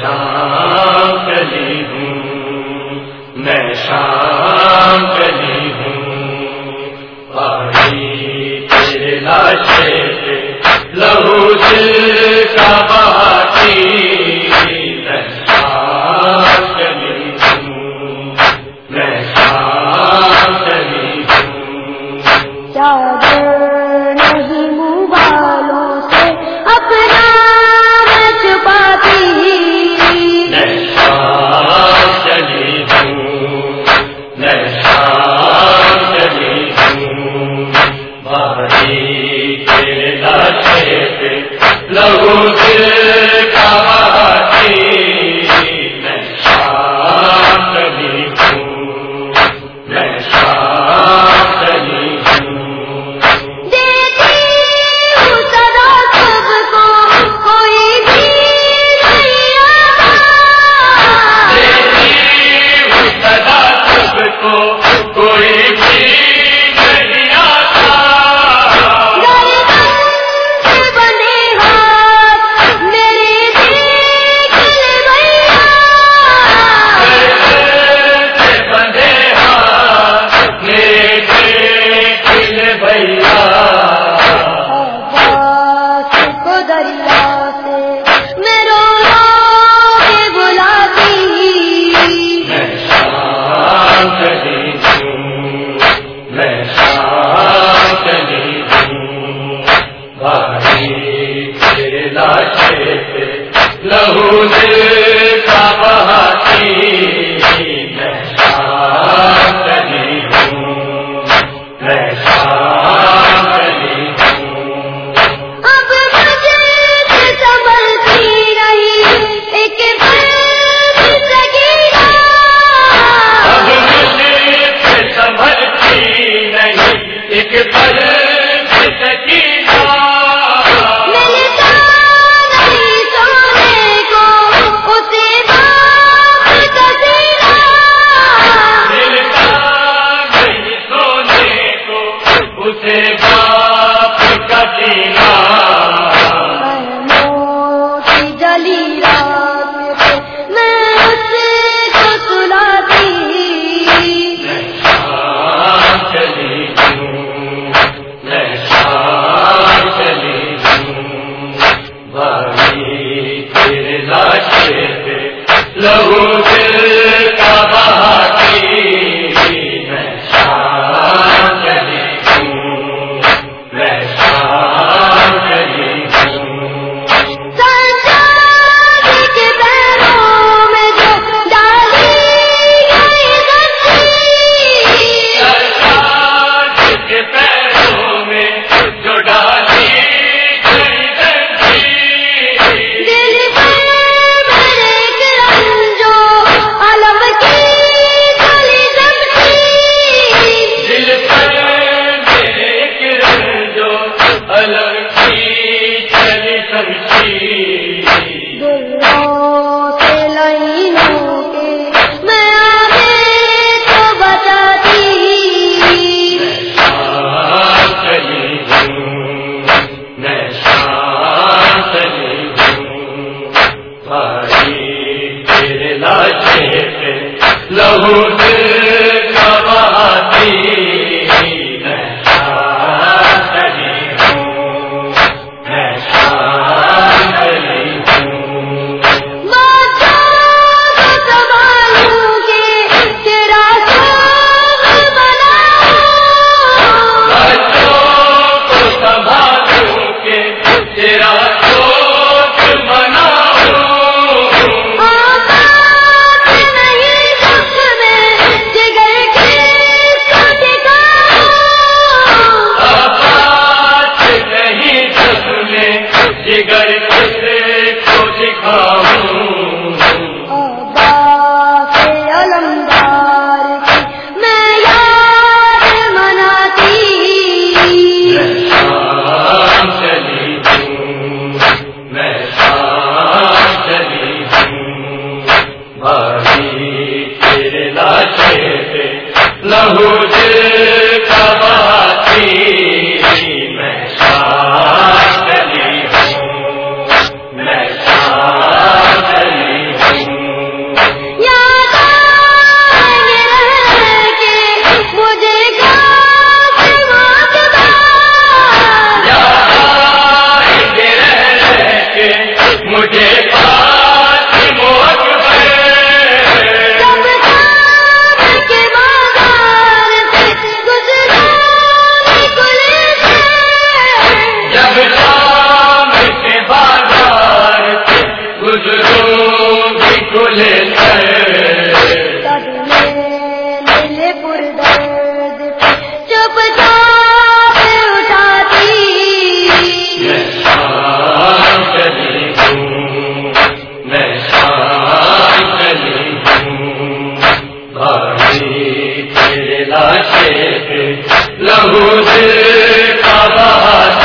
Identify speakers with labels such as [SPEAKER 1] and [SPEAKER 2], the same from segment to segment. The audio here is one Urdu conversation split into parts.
[SPEAKER 1] شام کلی ہوں میں شام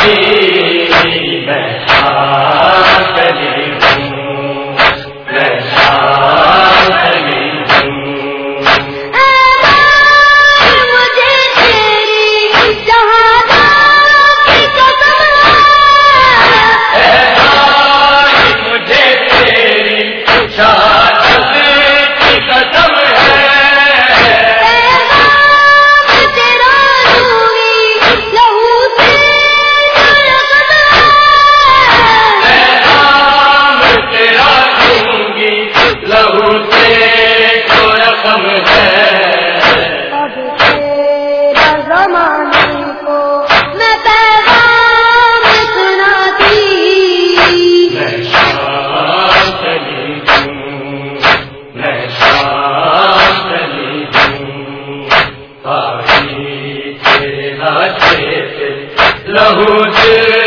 [SPEAKER 1] بہاتی لہو